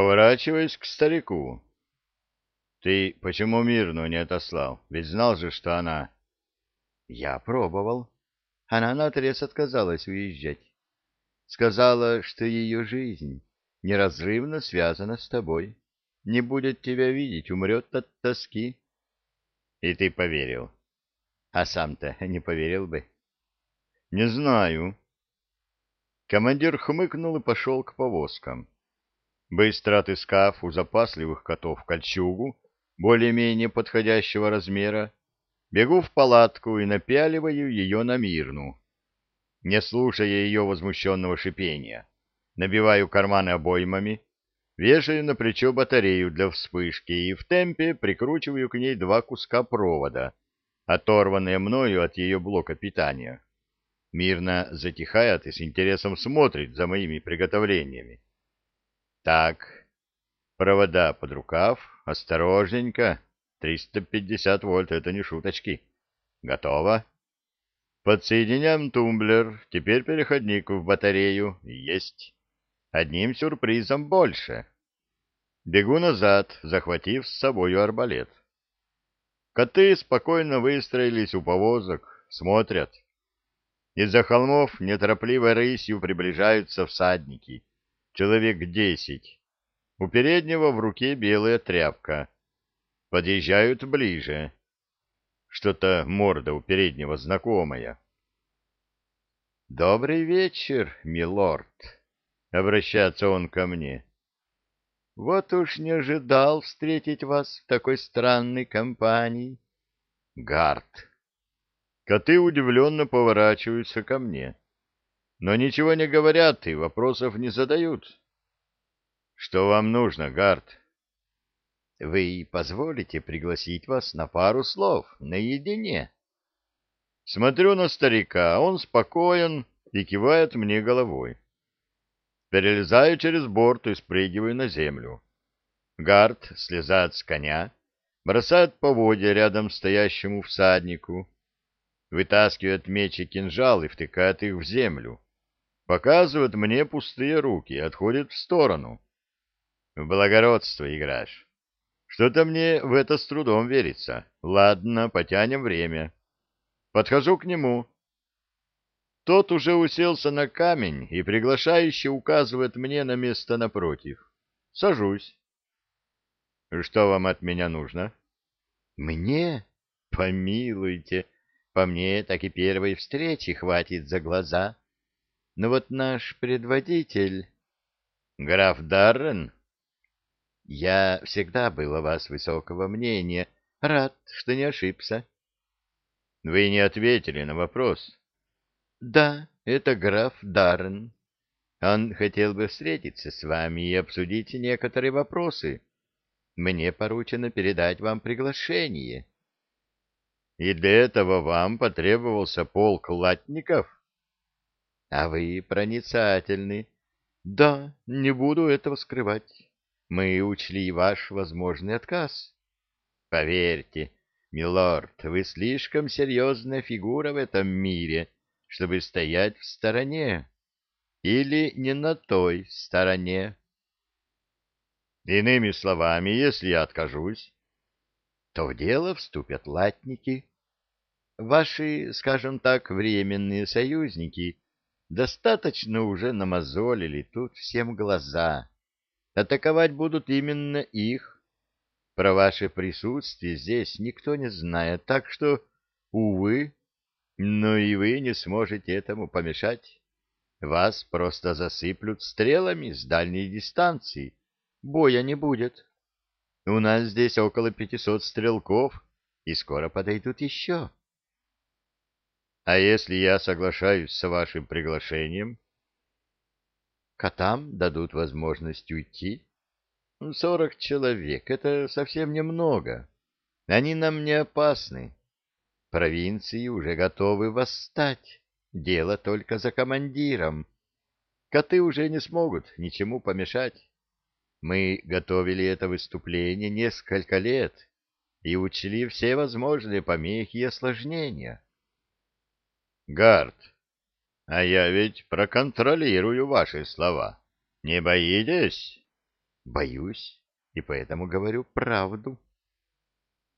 Поворачиваясь к старику. Ты почему Мирну не отослал? Ведь знал же, что она... Я пробовал. Она наотрез отказалась уезжать. Сказала, что ее жизнь неразрывно связана с тобой. Не будет тебя видеть, умрет от тоски. И ты поверил. А сам-то не поверил бы. Не знаю. Командир хмыкнул и пошел к повозкам. Быстро отыскав у запасливых котов кольчугу, более-менее подходящего размера, бегу в палатку и напяливаю ее на мирну. Не слушая ее возмущенного шипения, набиваю карманы обоймами, вешаю на плечо батарею для вспышки и в темпе прикручиваю к ней два куска провода, оторванные мною от ее блока питания. Мирно затихает и с интересом смотрит за моими приготовлениями. Так, провода под рукав, осторожненько, 350 вольт, это не шуточки. Готово. Подсоединяем тумблер, теперь переходник в батарею. Есть. Одним сюрпризом больше. Бегу назад, захватив с собою арбалет. Коты спокойно выстроились у повозок, смотрят. Из-за холмов неторопливой рысью приближаются всадники. Человек десять. У переднего в руке белая тряпка. Подъезжают ближе. Что-то морда у переднего знакомая. «Добрый вечер, милорд», — обращается он ко мне. «Вот уж не ожидал встретить вас в такой странной компании». «Гард». Коты удивленно поворачиваются ко мне, но ничего не говорят и вопросов не задают. «Что вам нужно, Гард?» Вы позволите пригласить вас на пару слов, наедине? Смотрю на старика, он спокоен и кивает мне головой. Перелезаю через борт и спрыгиваю на землю. Гард слезает с коня, бросает поводья рядом стоящему всаднику, вытаскивает меч и кинжал и втыкает их в землю. Показывает мне пустые руки, отходит в сторону. В благородство играешь. Что-то мне в это с трудом верится. Ладно, потянем время. Подхожу к нему. Тот уже уселся на камень и приглашающе указывает мне на место напротив. Сажусь. Что вам от меня нужно? Мне? Помилуйте. По мне так и первой встречи хватит за глаза. Но вот наш предводитель... Граф Даррен? Я всегда был о вас высокого мнения. Рад, что не ошибся. Вы не ответили на вопрос. Да, это граф Даррен. Он хотел бы встретиться с вами и обсудить некоторые вопросы. Мне поручено передать вам приглашение. И для этого вам потребовался полк латников? А вы проницательны. Да, не буду этого скрывать. Мы учли ваш возможный отказ. Поверьте, милорд, вы слишком серьезная фигура в этом мире, чтобы стоять в стороне. Или не на той стороне. Иными словами, если я откажусь, то в дело вступят латники. Ваши, скажем так, временные союзники достаточно уже намазолили тут всем глаза Атаковать будут именно их. Про ваше присутствие здесь никто не знает, так что, увы, но и вы не сможете этому помешать. Вас просто засыплют стрелами с дальней дистанции. Боя не будет. У нас здесь около пятисот стрелков, и скоро подойдут еще. А если я соглашаюсь с вашим приглашением, Котам дадут возможность уйти. Сорок человек — это совсем немного. Они нам не опасны. Провинции уже готовы восстать. Дело только за командиром. Коты уже не смогут ничему помешать. Мы готовили это выступление несколько лет и учли все возможные помехи и осложнения. Гард, а я ведь проконтролирую ваши слова. Не боитесь? Боюсь, и поэтому говорю правду.